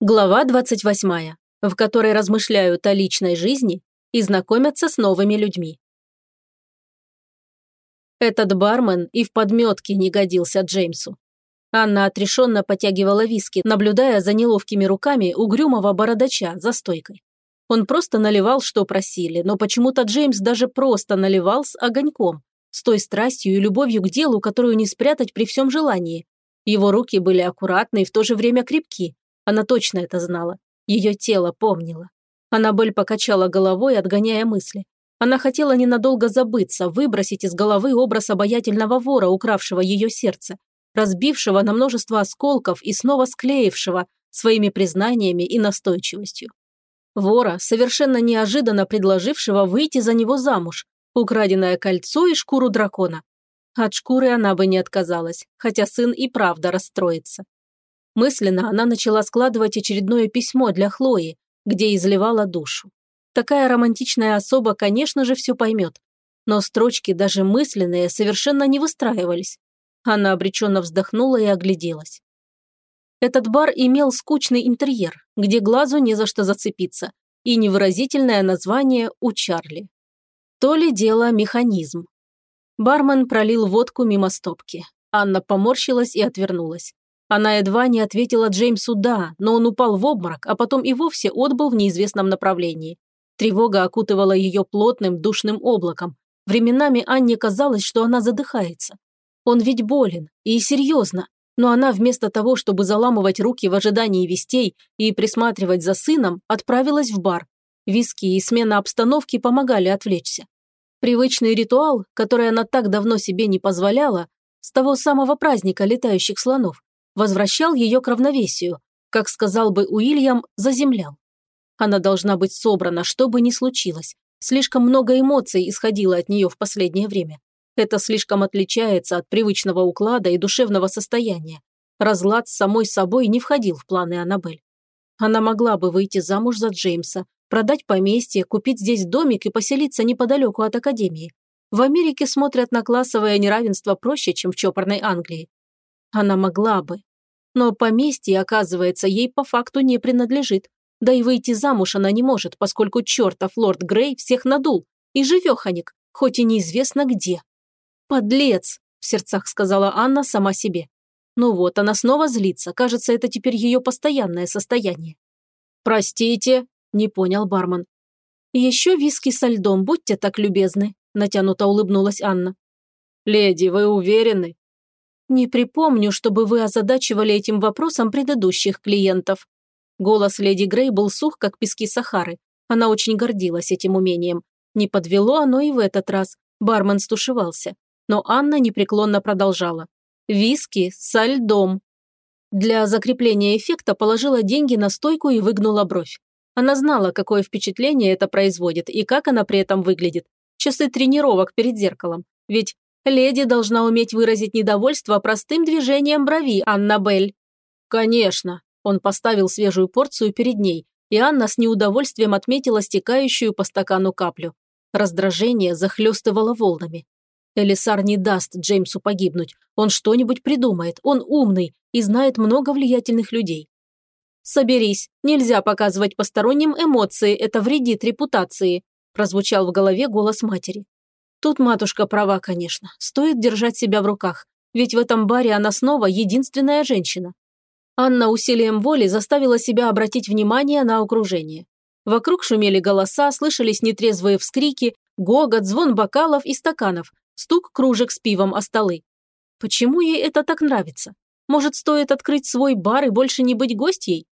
Глава 28, в которой размышляют о личной жизни и знакомятся с новыми людьми. Этот бармен и в подметке не годился Джеймсу. Анна отрешенно потягивала виски, наблюдая за неловкими руками угрюмого бородача за стойкой. Он просто наливал, что просили, но почему-то Джеймс даже просто наливал с огоньком, с той страстью и любовью к делу, которую не спрятать при всем желании. Его руки были аккуратны и в то же время крепки, она точно это знала. Ее тело помнило. Аннабель покачала головой, отгоняя мысли. Она хотела ненадолго забыться, выбросить из головы образ обаятельного вора, укравшего ее сердце, разбившего на множество осколков и снова склеившего своими признаниями и настойчивостью. Вора, совершенно неожиданно предложившего выйти за него замуж, украденное кольцо и шкуру дракона. От шкуры она бы не отказалась, хотя сын и правда расстроится. Мысленно она начала складывать очередное письмо для Хлои, где изливала душу. Такая романтичная особа, конечно же, все поймет. Но строчки, даже мысленные, совершенно не выстраивались. Она обреченно вздохнула и огляделась. Этот бар имел скучный интерьер, где глазу не за что зацепиться, и невыразительное название у Чарли. То ли дело механизм. Бармен пролил водку мимо стопки. Анна поморщилась и отвернулась. Она едва не ответила Джеймсу «да», но он упал в обморок, а потом и вовсе отбыл в неизвестном направлении. Тревога окутывала ее плотным душным облаком. Временами Анне казалось, что она задыхается. Он ведь болен, и серьезно, но она вместо того, чтобы заламывать руки в ожидании вестей и присматривать за сыном, отправилась в бар. Виски и смена обстановки помогали отвлечься. Привычный ритуал, который она так давно себе не позволяла, с того самого праздника летающих слонов, возвращал ее к равновесию, как сказал бы Уильям, заземлял. Она должна быть собрана, что бы ни случилось. Слишком много эмоций исходило от нее в последнее время. Это слишком отличается от привычного уклада и душевного состояния. Разлад с самой собой не входил в планы Аннабель. Она могла бы выйти замуж за Джеймса, продать поместье, купить здесь домик и поселиться неподалеку от Академии. В Америке смотрят на классовое неравенство проще, чем в чопорной Англии. Она могла бы. Но поместье, оказывается, ей по факту не принадлежит. Да и выйти замуж она не может, поскольку чертов лорд Грей всех надул. И живеханик, хоть и неизвестно где. «Подлец!» – в сердцах сказала Анна сама себе. Ну вот, она снова злится. Кажется, это теперь ее постоянное состояние. «Простите», – не понял бармен. «Еще виски со льдом, будьте так любезны», – натянуто улыбнулась Анна. «Леди, вы уверены?» «Не припомню, чтобы вы озадачивали этим вопросом предыдущих клиентов». Голос леди Грей был сух, как пески Сахары. Она очень гордилась этим умением. Не подвело оно и в этот раз. Бармен стушевался. Но Анна непреклонно продолжала. «Виски со льдом». Для закрепления эффекта положила деньги на стойку и выгнула бровь. Она знала, какое впечатление это производит и как она при этом выглядит. Часы тренировок перед зеркалом. Ведь Леди должна уметь выразить недовольство простым движением брови, Аннабель. Конечно. Он поставил свежую порцию перед ней, и Анна с неудовольствием отметила стекающую по стакану каплю. Раздражение захлестывало волнами. Элисар не даст Джеймсу погибнуть. Он что-нибудь придумает. Он умный и знает много влиятельных людей. «Соберись. Нельзя показывать посторонним эмоции. Это вредит репутации», прозвучал в голове голос матери. Тут матушка права, конечно. Стоит держать себя в руках, ведь в этом баре она снова единственная женщина. Анна усилием воли заставила себя обратить внимание на окружение. Вокруг шумели голоса, слышались нетрезвые вскрики, гогот, звон бокалов и стаканов, стук кружек с пивом о столы. Почему ей это так нравится? Может, стоит открыть свой бар и больше не быть гостьей?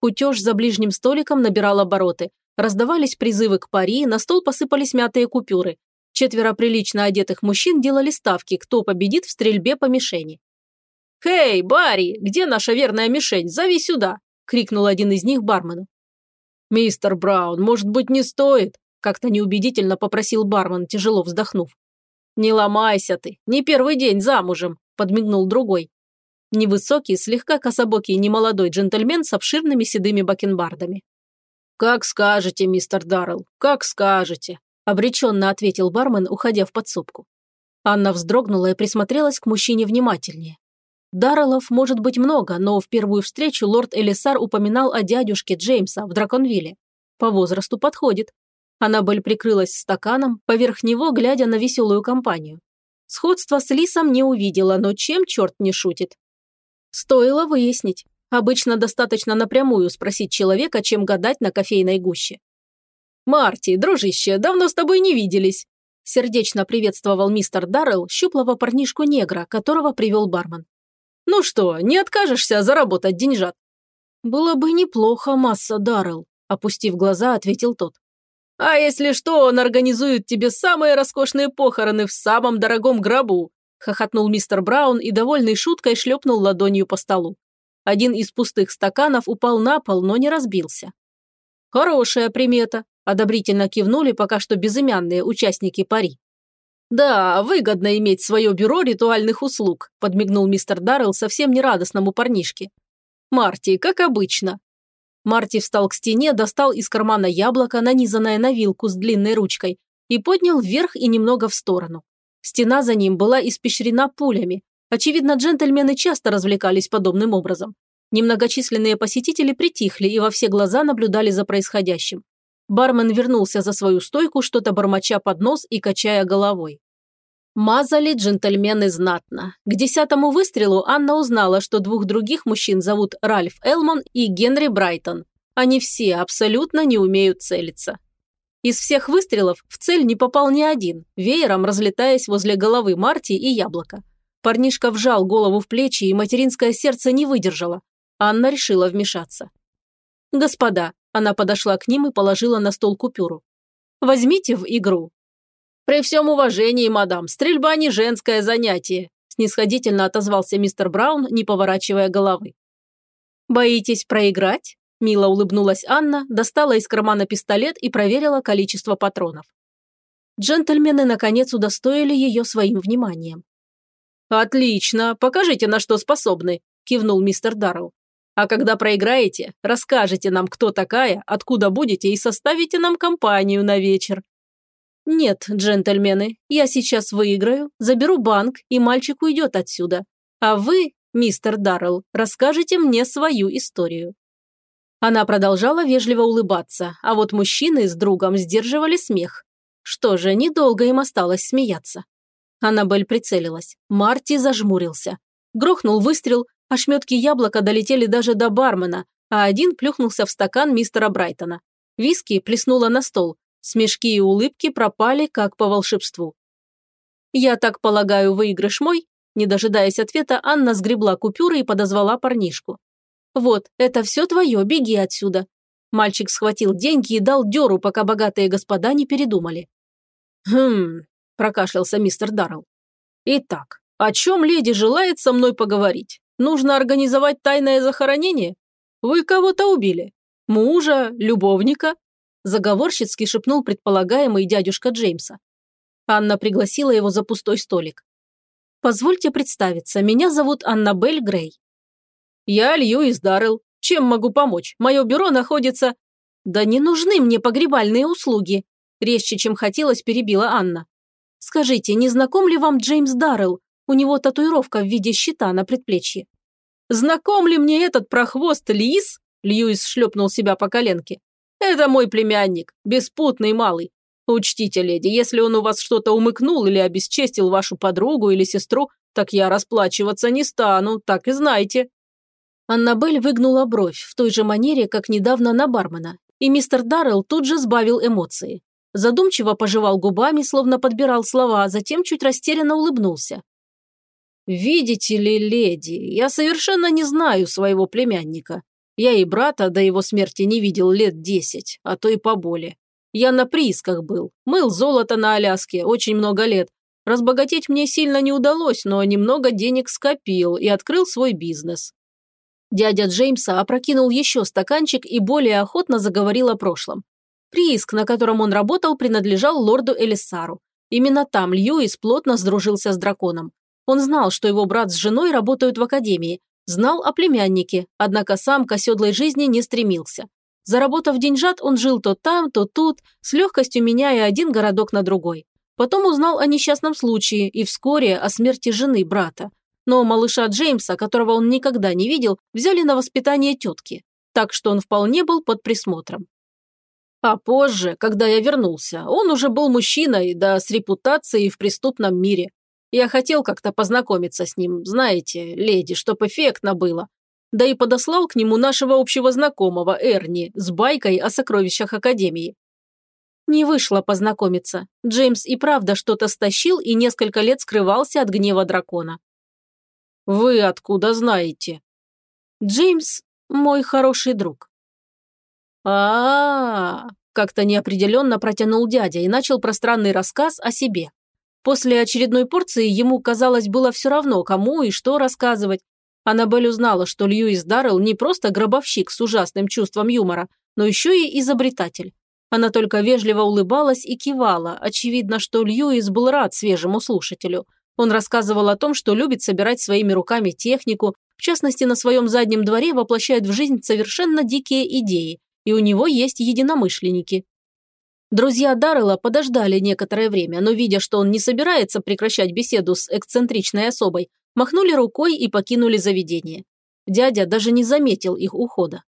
Кутеж за ближним столиком набирал обороты. Раздавались призывы к пари, на стол посыпались мятые купюры. Четверо прилично одетых мужчин делали ставки, кто победит в стрельбе по мишени. «Хей, Барри, где наша верная мишень? Зови сюда!» – крикнул один из них бармену. «Мистер Браун, может быть, не стоит?» – как-то неубедительно попросил бармен, тяжело вздохнув. «Не ломайся ты, не первый день замужем», – подмигнул другой. Невысокий, слегка кособокий немолодой джентльмен с обширными седыми бакенбардами. «Как скажете, мистер Даррелл, как скажете», обреченно ответил бармен, уходя в подсобку. Анна вздрогнула и присмотрелась к мужчине внимательнее. Дарреллов может быть много, но в первую встречу лорд Элисар упоминал о дядюшке Джеймса в Драконвилле. По возрасту подходит. Аннабель прикрылась стаканом, поверх него глядя на веселую компанию. Сходство с Лисом не увидела, но чем черт не шутит? Стоило выяснить. Обычно достаточно напрямую спросить человека, чем гадать на кофейной гуще. «Марти, дружище, давно с тобой не виделись!» Сердечно приветствовал мистер Даррелл щуплого парнишку-негра, которого привел бармен. «Ну что, не откажешься заработать деньжат?» «Было бы неплохо, масса Даррелл», опустив глаза, ответил тот. «А если что, он организует тебе самые роскошные похороны в самом дорогом гробу», хохотнул мистер Браун и, довольный шуткой, шлепнул ладонью по столу. Один из пустых стаканов упал на пол, но не разбился. «Хорошая примета», – одобрительно кивнули пока что безымянные участники пари. «Да, выгодно иметь свое бюро ритуальных услуг», – подмигнул мистер Даррелл совсем нерадостному парнишке. «Марти, как обычно». Марти встал к стене, достал из кармана яблоко, нанизанное на вилку с длинной ручкой, и поднял вверх и немного в сторону. Стена за ним была испещрена пулями. Очевидно, джентльмены часто развлекались подобным образом. Немногочисленные посетители притихли и во все глаза наблюдали за происходящим. Бармен вернулся за свою стойку, что-то бормоча под нос и качая головой. Мазали джентльмены знатно. К десятому выстрелу Анна узнала, что двух других мужчин зовут Ральф Элмон и Генри Брайтон. Они все абсолютно не умеют целиться. Из всех выстрелов в цель не попал ни один, веером разлетаясь возле головы Марти и яблока. Парнишка вжал голову в плечи, и материнское сердце не выдержало. Анна решила вмешаться. «Господа, она подошла к ним и положила на стол купюру. «Возьмите в игру». «При всем уважении, мадам, стрельба не женское занятие», снисходительно отозвался мистер Браун, не поворачивая головы. «Боитесь проиграть?» Мило улыбнулась Анна, достала из кармана пистолет и проверила количество патронов. Джентльмены, наконец, удостоили ее своим вниманием. «Отлично, покажите, на что способны», – кивнул мистер Даррелл. А когда проиграете, расскажете нам, кто такая, откуда будете и составите нам компанию на вечер. Нет, джентльмены, я сейчас выиграю, заберу банк, и мальчик уйдет отсюда. А вы, мистер Даррелл, расскажете мне свою историю. Она продолжала вежливо улыбаться, а вот мужчины с другом сдерживали смех. Что же, недолго им осталось смеяться. Аннабель прицелилась. Марти зажмурился. Грохнул выстрел, Ошметки яблока долетели даже до бармена, а один плюхнулся в стакан мистера Брайтона. Виски плеснуло на стол. Смешки и улыбки пропали, как по волшебству. «Я так полагаю, выигрыш мой?» Не дожидаясь ответа, Анна сгребла купюры и подозвала парнишку. «Вот, это все твое, беги отсюда». Мальчик схватил деньги и дал дёру, пока богатые господа не передумали. «Хм...» – прокашлялся мистер Даррелл. «Итак, о чем леди желает со мной поговорить? Нужно организовать тайное захоронение? Вы кого-то убили? Мужа? Любовника?» Заговорщицки шепнул предполагаемый дядюшка Джеймса. Анна пригласила его за пустой столик. «Позвольте представиться, меня зовут Аннабель Грей». «Я Льюис Даррелл. Чем могу помочь? Мое бюро находится...» «Да не нужны мне погребальные услуги», – резче, чем хотелось, перебила Анна. «Скажите, не знаком ли вам Джеймс Даррелл? У него татуировка в виде щита на предплечье. «Знаком ли мне этот прохвост Лис?» Льюис шлепнул себя по коленке. «Это мой племянник, беспутный малый. Учтите, леди, если он у вас что-то умыкнул или обесчестил вашу подругу или сестру, так я расплачиваться не стану, так и знайте». Аннабель выгнула бровь в той же манере, как недавно на бармена, и мистер Даррелл тут же сбавил эмоции. Задумчиво пожевал губами, словно подбирал слова, а затем чуть растерянно улыбнулся. «Видите ли, леди, я совершенно не знаю своего племянника. Я и брата до его смерти не видел лет десять, а то и поболее. Я на приисках был, мыл золото на Аляске очень много лет. Разбогатеть мне сильно не удалось, но немного денег скопил и открыл свой бизнес». Дядя Джеймса опрокинул еще стаканчик и более охотно заговорил о прошлом. Прииск, на котором он работал, принадлежал лорду Элисару. Именно там Льюис плотно сдружился с драконом. Он знал, что его брат с женой работают в академии, знал о племяннике, однако сам к оседлой жизни не стремился. Заработав деньжат, он жил то там, то тут, с легкостью меняя один городок на другой. Потом узнал о несчастном случае и вскоре о смерти жены брата. но малыша Джеймса, которого он никогда не видел, взяли на воспитание тетки, так что он вполне был под присмотром. А позже, когда я вернулся, он уже был мужчиной, да с репутацией в преступном мире. Я хотел как-то познакомиться с ним, знаете, леди, чтоб эффектно было. Да и подослал к нему нашего общего знакомого Эрни с байкой о сокровищах Академии. Не вышло познакомиться. Джеймс и правда что-то стащил и несколько лет скрывался от гнева дракона. «Вы откуда знаете?» «Джеймс – мой хороший друг». А, -а, а как-то неопределенно протянул дядя и начал пространный рассказ о себе. После очередной порции ему, казалось, было все равно, кому и что рассказывать. Аннабель узнала, что Льюис Даррелл не просто гробовщик с ужасным чувством юмора, но еще и изобретатель. Она только вежливо улыбалась и кивала. Очевидно, что Льюис был рад свежему слушателю. Он рассказывал о том, что любит собирать своими руками технику, в частности, на своем заднем дворе воплощает в жизнь совершенно дикие идеи, и у него есть единомышленники. Друзья Даррелла подождали некоторое время, но, видя, что он не собирается прекращать беседу с эксцентричной особой, махнули рукой и покинули заведение. Дядя даже не заметил их ухода.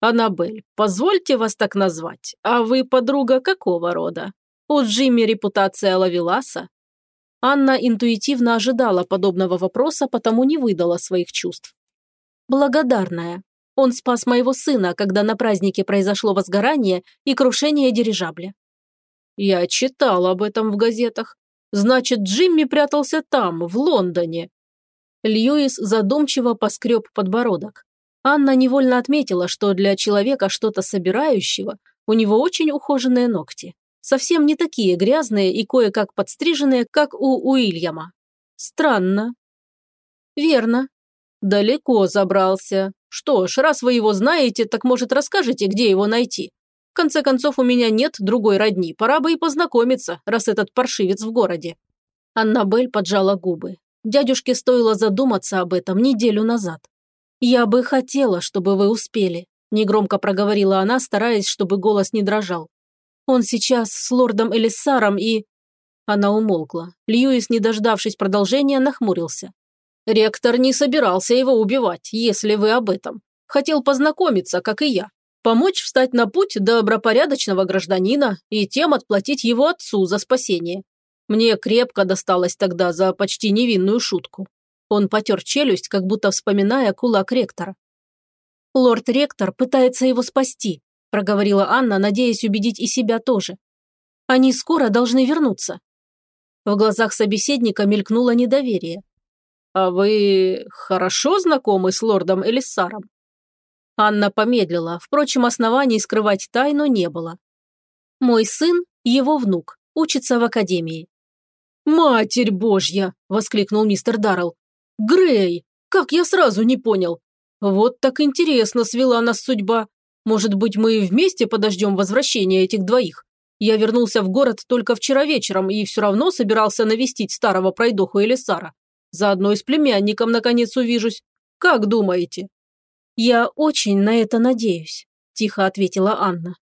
«Аннабель, позвольте вас так назвать. А вы подруга какого рода? У Джимми репутация лавеласа?» Анна интуитивно ожидала подобного вопроса, потому не выдала своих чувств. «Благодарная. Он спас моего сына, когда на празднике произошло возгорание и крушение дирижабля». «Я читал об этом в газетах. Значит, Джимми прятался там, в Лондоне». Льюис задумчиво поскреб подбородок. Анна невольно отметила, что для человека что-то собирающего у него очень ухоженные ногти. Совсем не такие грязные и кое-как подстриженные, как у Уильяма. Странно. Верно. Далеко забрался. Что ж, раз вы его знаете, так, может, расскажете, где его найти? В конце концов, у меня нет другой родни, пора бы и познакомиться, раз этот паршивец в городе. Аннабель поджала губы. Дядюшке стоило задуматься об этом неделю назад. «Я бы хотела, чтобы вы успели», – негромко проговорила она, стараясь, чтобы голос не дрожал. «Он сейчас с лордом Элиссаром и...» Она умолкла. Льюис, не дождавшись продолжения, нахмурился. «Ректор не собирался его убивать, если вы об этом. Хотел познакомиться, как и я. Помочь встать на путь добропорядочного гражданина и тем отплатить его отцу за спасение. Мне крепко досталось тогда за почти невинную шутку. Он потер челюсть, как будто вспоминая кулак ректора. «Лорд-ректор пытается его спасти», – проговорила Анна, надеясь убедить и себя тоже. «Они скоро должны вернуться». В глазах собеседника мелькнуло недоверие. «А вы хорошо знакомы с лордом Элиссаром?» Анна помедлила, впрочем, оснований скрывать тайну не было. «Мой сын, его внук, учится в академии». «Матерь Божья!» – воскликнул мистер Даррелл. Грей! Как я сразу не понял? Вот так интересно свела нас судьба. Может быть, мы вместе подождем возвращения этих двоих? Я вернулся в город только вчера вечером и все равно собирался навестить старого пройдоху Элисара. Заодно и с племянником наконец увижусь. Как думаете?» «Я очень на это надеюсь», – тихо ответила Анна.